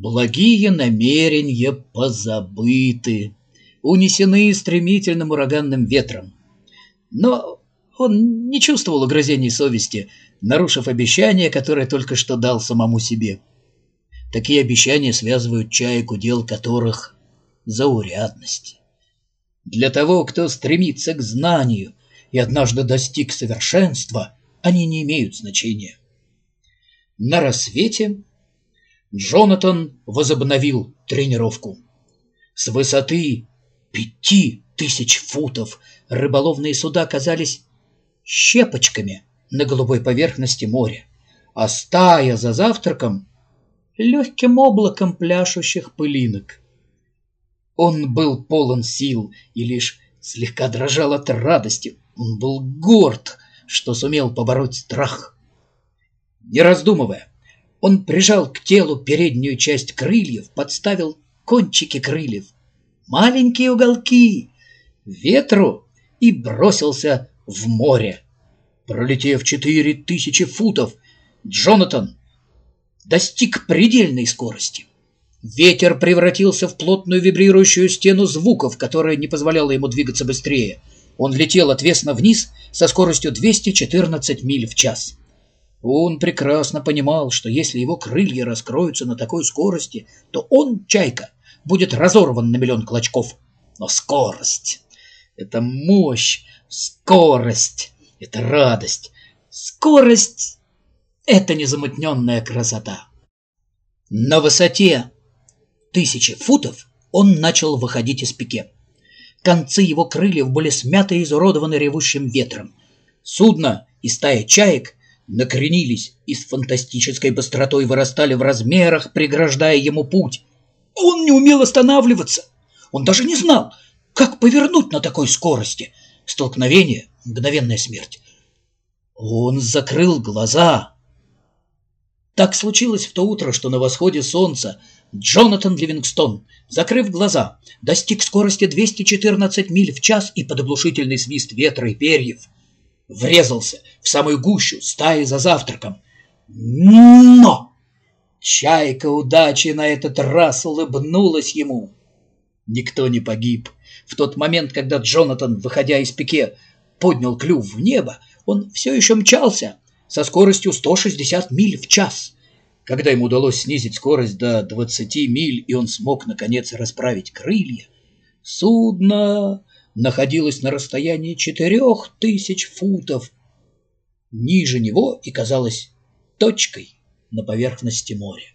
Благие намерения позабыты, унесены стремительным ураганным ветром. Но он не чувствовал угрызений совести, нарушив обещание, которое только что дал самому себе. Такие обещания связывают чаек, удел которых заурядность. Для того, кто стремится к знанию и однажды достиг совершенства, они не имеют значения. На рассвете Джонатан возобновил тренировку. С высоты пяти тысяч футов рыболовные суда казались щепочками на голубой поверхности моря, а стая за завтраком — легким облаком пляшущих пылинок. Он был полон сил и лишь слегка дрожал от радости. Он был горд, что сумел побороть страх. Не раздумывая, он прижал к телу переднюю часть крыльев, подставил кончики крыльев, маленькие уголки, ветру и бросился в море. Пролетев четыре тысячи футов, Джонатан достиг предельной скорости. Ветер превратился в плотную вибрирующую стену звуков, которая не позволяла ему двигаться быстрее. Он летел отвесно вниз со скоростью 214 миль в час. Он прекрасно понимал, что если его крылья раскроются на такой скорости, то он, чайка, будет разорван на миллион клочков. Но скорость — это мощь, скорость — это радость, скорость — это незамутненная красота. На высоте тысячи футов он начал выходить из пике. Концы его крыльев были смяты и изуродованы ревущим ветром. Судно и стая чаек — накренились и с фантастической быстротой вырастали в размерах, преграждая ему путь. Он не умел останавливаться. Он даже не знал, как повернуть на такой скорости. Столкновение — мгновенная смерть. Он закрыл глаза. Так случилось в то утро, что на восходе солнца Джонатан Ливингстон, закрыв глаза, достиг скорости 214 миль в час и под оглушительный свист ветра и перьев — врезался в самую гущу стаи за завтраком. Но! Чайка удачи на этот раз улыбнулась ему. Никто не погиб. В тот момент, когда Джонатан, выходя из пике, поднял клюв в небо, он все еще мчался со скоростью 160 миль в час. Когда ему удалось снизить скорость до 20 миль, и он смог, наконец, расправить крылья, судно находилась на расстоянии четырех тысяч футов ниже него и казалась точкой на поверхности моря.